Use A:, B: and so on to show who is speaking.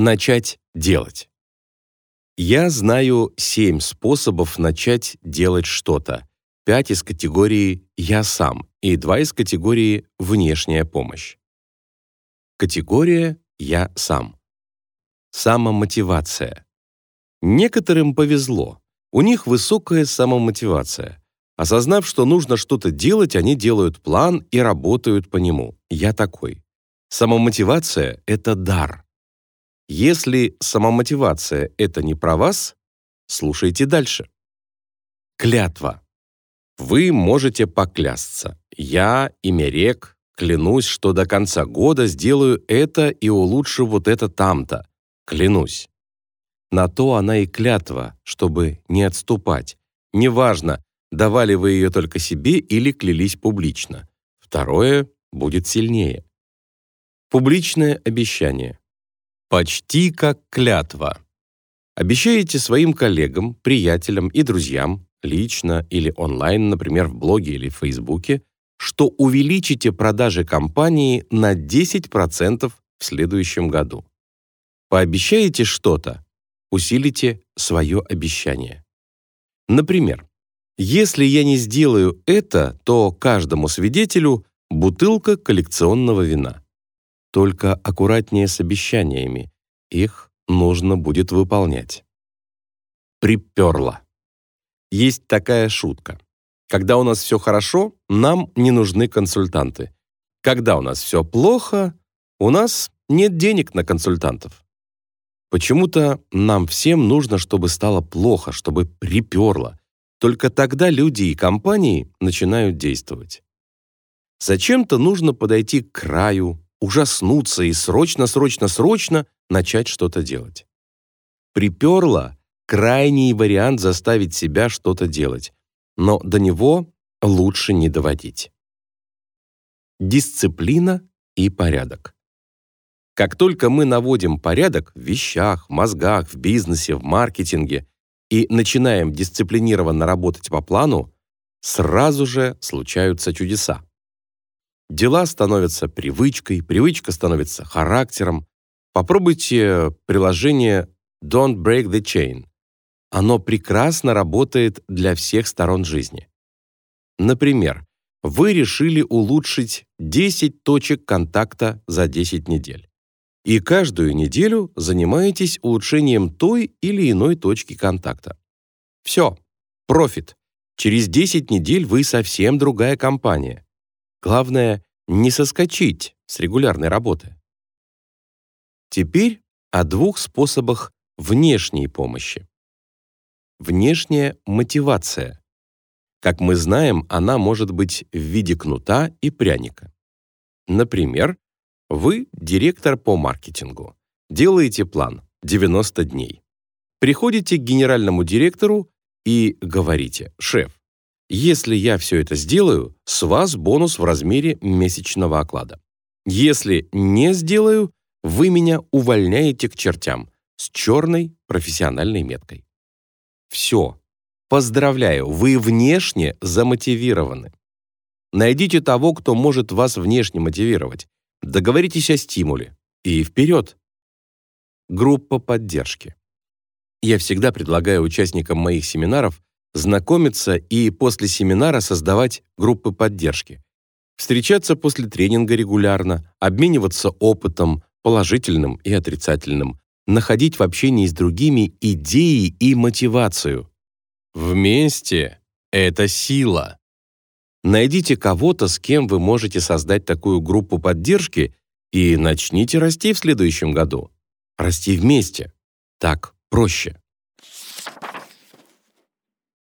A: Начать делать. Я знаю семь способов начать делать что-то. Пять из категории «я сам» и два из категории «внешняя помощь». Категория «я сам». Самомотивация. Некоторым повезло. У них высокая самомотивация. Осознав, что нужно что-то делать, они делают план и работают по нему. Я такой. Самомотивация — это дар. Если самомотивация — это не про вас, слушайте дальше. Клятва. Вы можете поклясться. Я, имя рек, клянусь, что до конца года сделаю это и улучшу вот это там-то. Клянусь. На то она и клятва, чтобы не отступать. Неважно, давали вы ее только себе или клялись публично. Второе будет сильнее. Публичное обещание. Почти как клятва. Обещаете своим коллегам, приятелям и друзьям, лично или онлайн, например, в блоге или в Фейсбуке, что увеличите продажи компании на 10% в следующем году. Пообещаете что-то, усилите свое обещание. Например, если я не сделаю это, то каждому свидетелю бутылка коллекционного вина. Только аккуратнее с обещаниями. Их нужно будет выполнять. Приперло. Есть такая шутка. Когда у нас все хорошо, нам не нужны консультанты. Когда у нас все плохо, у нас нет денег на консультантов. Почему-то нам всем нужно, чтобы стало плохо, чтобы приперло, только тогда люди и компании начинают действовать. Зачем-то нужно подойти к краю, ужаснуться и срочно-срочно-срочно начать что-то делать. Приперло — крайний вариант заставить себя что-то делать, но до него лучше не доводить. Дисциплина и порядок. Как только мы наводим порядок в вещах, в мозгах, в бизнесе, в маркетинге, и начинаем дисциплинированно работать по плану, сразу же случаются чудеса. Дела становятся привычкой, привычка становится характером. Попробуйте приложение Don't Break the Chain. Оно прекрасно работает для всех сторон жизни. Например, вы решили улучшить 10 точек контакта за 10 недель и каждую неделю занимаетесь улучшением той или иной точки контакта. Все, профит. Через 10 недель вы совсем другая компания. Главное, не соскочить с регулярной работы. Теперь о двух способах внешней помощи. Внешняя мотивация. Как мы знаем, она может быть в виде кнута и пряника. Например, вы директор по маркетингу. Делаете план 90 дней. Приходите к генеральному директору и говорите: "Шеф, если я все это сделаю, с вас бонус в размере месячного оклада. Если не сделаю, вы меня увольняете к чертям с черной профессиональной меткой". Все. Поздравляю, вы внешне замотивированы. Найдите того, кто может вас внешне мотивировать. Договоритесь о стимуле. И вперед! Группа поддержки. Я всегда предлагаю участникам моих семинаров знакомиться и после семинара создавать группы поддержки. Встречаться после тренинга регулярно, обмениваться опытом, положительным и отрицательным, находить в общении с другими идеи и мотивацию. Вместе — это сила. Найдите кого-то, с кем вы можете создать такую группу поддержки и начните расти в следующем году. Расти вместе. Так проще.